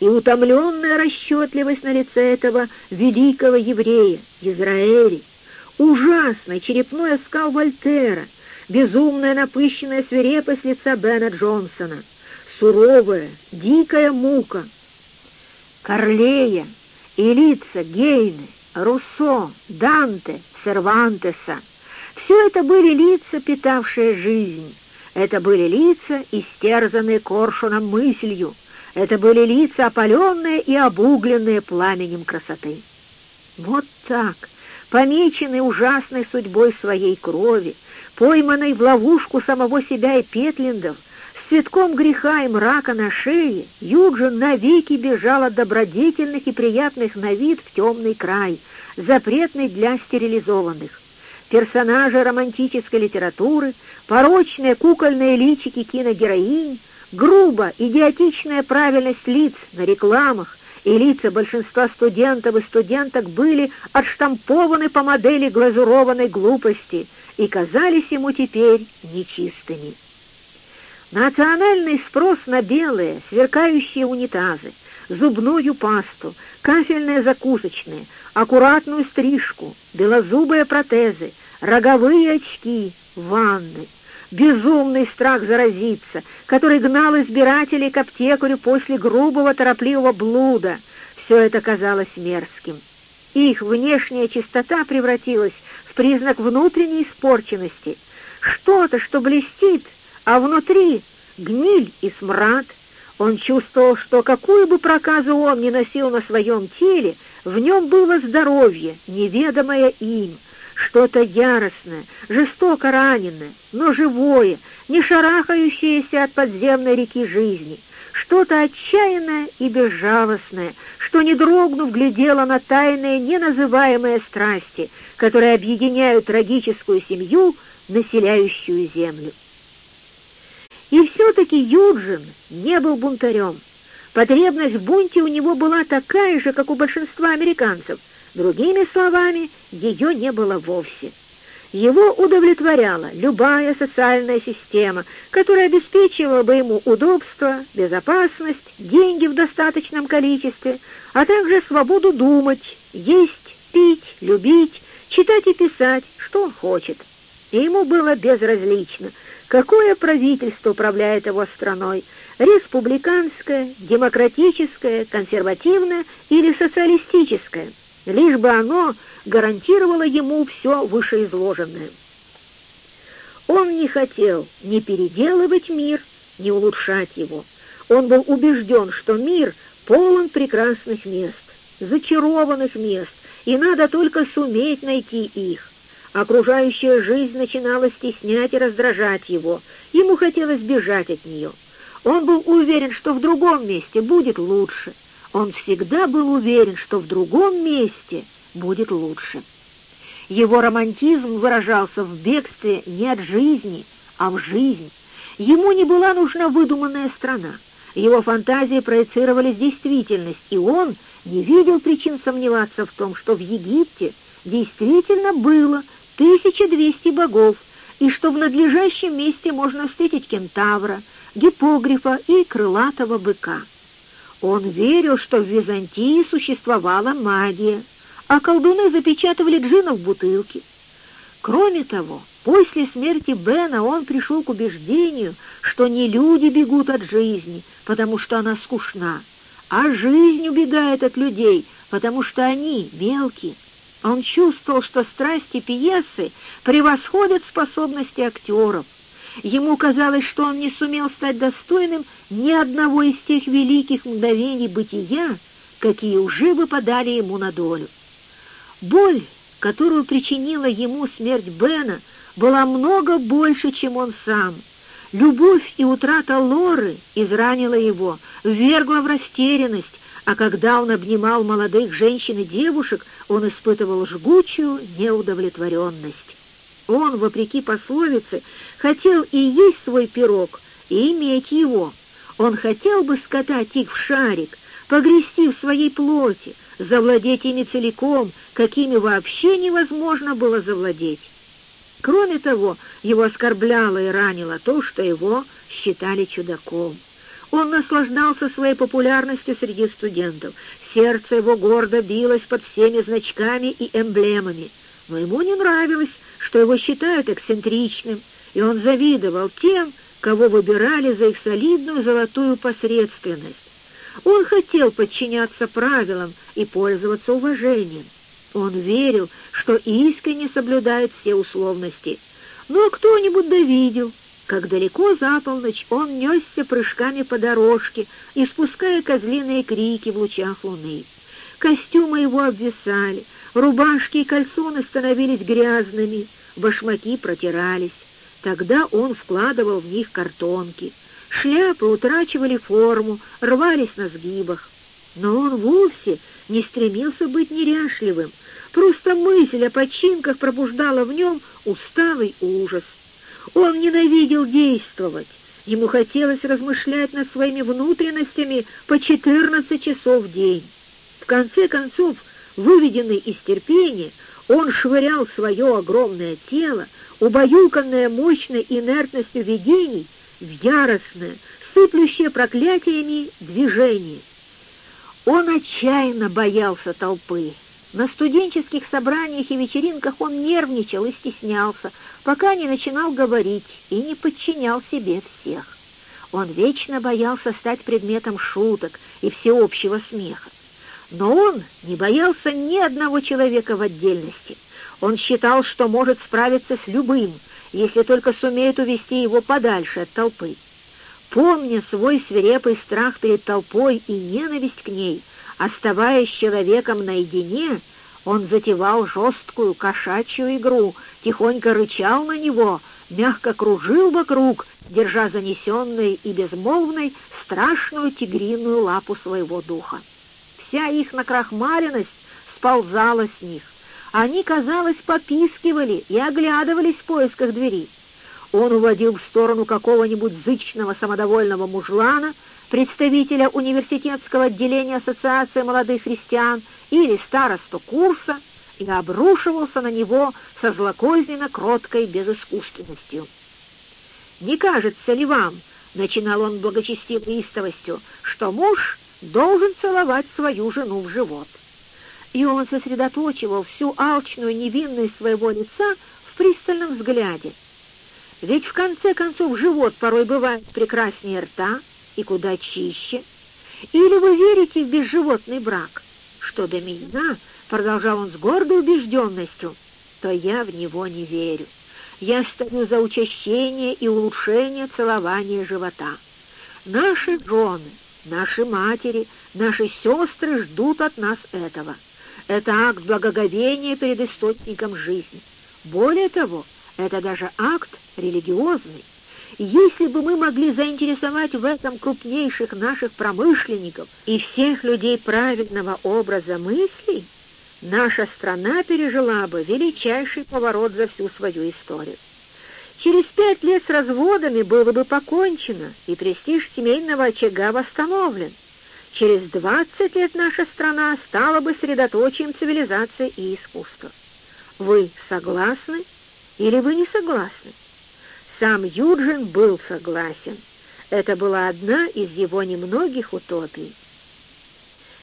и утомленная расчетливость на лице этого великого еврея, Израиля, ужасный черепной оскал Вольтера, безумная напыщенная свирепость лица Бена Джонсона, суровая, дикая мука, Корлея и лица Гейны, Руссо, Данте, Сервантеса. Все это были лица, питавшие жизнь. Это были лица, истерзанные коршуном мыслью. Это были лица, опаленные и обугленные пламенем красоты. Вот так, помеченный ужасной судьбой своей крови, пойманный в ловушку самого себя и Петлиндов, с цветком греха и мрака на шее, Юджин навеки бежал от добродетельных и приятных на вид в темный край, запретный для стерилизованных. Персонажи романтической литературы, порочные кукольные личики киногероинь, грубо идиотичная правильность лиц на рекламах, и лица большинства студентов и студенток были отштампованы по модели глазурованной глупости и казались ему теперь нечистыми. Национальный спрос на белые, сверкающие унитазы, зубную пасту, кафельные закусочные, аккуратную стрижку, белозубые протезы, роговые очки, ванны, безумный страх заразиться, который гнал избирателей к аптекарю после грубого торопливого блуда. Все это казалось мерзким. Их внешняя чистота превратилась в признак внутренней испорченности. Что-то, что блестит, а внутри гниль и смрад. Он чувствовал, что какую бы проказу он ни носил на своем теле, в нем было здоровье, неведомое им — что-то яростное, жестоко раненое, но живое, не шарахающееся от подземной реки жизни, что-то отчаянное и безжалостное, что, не дрогнув, глядело на тайные, неназываемые страсти, которые объединяют трагическую семью, населяющую землю. И все-таки Юджин не был бунтарем. Потребность в бунте у него была такая же, как у большинства американцев — Другими словами, ее не было вовсе. Его удовлетворяла любая социальная система, которая обеспечивала бы ему удобство, безопасность, деньги в достаточном количестве, а также свободу думать, есть, пить, любить, читать и писать, что он хочет. И ему было безразлично, какое правительство управляет его страной, республиканское, демократическое, консервативное или социалистическое лишь бы оно гарантировало ему все вышеизложенное. Он не хотел ни переделывать мир, ни улучшать его. Он был убежден, что мир полон прекрасных мест, зачарованных мест, и надо только суметь найти их. Окружающая жизнь начинала стеснять и раздражать его. Ему хотелось бежать от нее. Он был уверен, что в другом месте будет лучше. Он всегда был уверен, что в другом месте будет лучше. Его романтизм выражался в бегстве не от жизни, а в жизнь. Ему не была нужна выдуманная страна. Его фантазии проецировались в действительность, и он не видел причин сомневаться в том, что в Египте действительно было 1200 богов, и что в надлежащем месте можно встретить кентавра, гипогрифа и крылатого быка. Он верил, что в Византии существовала магия, а колдуны запечатывали джина в бутылке. Кроме того, после смерти Бена он пришел к убеждению, что не люди бегут от жизни, потому что она скучна, а жизнь убегает от людей, потому что они мелкие. Он чувствовал, что страсти пьесы превосходят способности актеров, Ему казалось, что он не сумел стать достойным ни одного из тех великих мгновений бытия, какие уже выпадали ему на долю. Боль, которую причинила ему смерть Бена, была много больше, чем он сам. Любовь и утрата Лоры изранила его, ввергла в растерянность, а когда он обнимал молодых женщин и девушек, он испытывал жгучую неудовлетворенность. Он, вопреки пословице, хотел и есть свой пирог, и иметь его. Он хотел бы скатать их в шарик, погрести в своей плоти, завладеть ими целиком, какими вообще невозможно было завладеть. Кроме того, его оскорбляло и ранило то, что его считали чудаком. Он наслаждался своей популярностью среди студентов. Сердце его гордо билось под всеми значками и эмблемами. Но ему не нравилось, что его считают эксцентричным, и он завидовал тем, кого выбирали за их солидную золотую посредственность. Он хотел подчиняться правилам и пользоваться уважением. Он верил, что искренне соблюдает все условности. Но кто-нибудь довидел, как далеко за полночь он несся прыжками по дорожке, испуская козлиные крики в лучах луны. Костюмы его обвисали, рубашки и кальсоны становились грязными, башмаки протирались. Тогда он вкладывал в них картонки. Шляпы утрачивали форму, рвались на сгибах. Но он вовсе не стремился быть неряшливым. Просто мысль о починках пробуждала в нем усталый ужас. Он ненавидел действовать. Ему хотелось размышлять над своими внутренностями по 14 часов в день. В конце концов, выведенный из терпения, он швырял свое огромное тело, убаюканное мощной инертностью видений, в яростное, сыплющее проклятиями движение. Он отчаянно боялся толпы. На студенческих собраниях и вечеринках он нервничал и стеснялся, пока не начинал говорить и не подчинял себе всех. Он вечно боялся стать предметом шуток и всеобщего смеха. Но он не боялся ни одного человека в отдельности. Он считал, что может справиться с любым, если только сумеет увести его подальше от толпы. Помня свой свирепый страх перед толпой и ненависть к ней, Оставаясь человеком наедине, он затевал жесткую кошачью игру, тихонько рычал на него, мягко кружил вокруг, держа занесенной и безмолвной страшную тигриную лапу своего духа. Вся их накрахмаленность сползала с них. Они, казалось, попискивали и оглядывались в поисках двери. Он уводил в сторону какого-нибудь зычного самодовольного мужлана, представителя университетского отделения Ассоциации молодых христиан или старосту курса и обрушивался на него со злокозненно кроткой безыскусственностью. «Не кажется ли вам, — начинал он благочестивой истовостью, — что муж должен целовать свою жену в живот?» И он сосредоточивал всю алчную невинность своего лица в пристальном взгляде. Ведь в конце концов живот порой бывает прекраснее рта, и куда чище? Или вы верите в безживотный брак? Что до меня, — продолжал он с гордой убежденностью, — то я в него не верю. Я стою за учащение и улучшение целования живота. Наши жены, наши матери, наши сестры ждут от нас этого. Это акт благоговения перед источником жизни. Более того, это даже акт религиозный. Если бы мы могли заинтересовать в этом крупнейших наших промышленников и всех людей праведного образа мыслей, наша страна пережила бы величайший поворот за всю свою историю. Через пять лет с разводами было бы покончено, и престиж семейного очага восстановлен. Через двадцать лет наша страна стала бы средоточием цивилизации и искусства. Вы согласны или вы не согласны? Сам Юджин был согласен. Это была одна из его немногих утопий.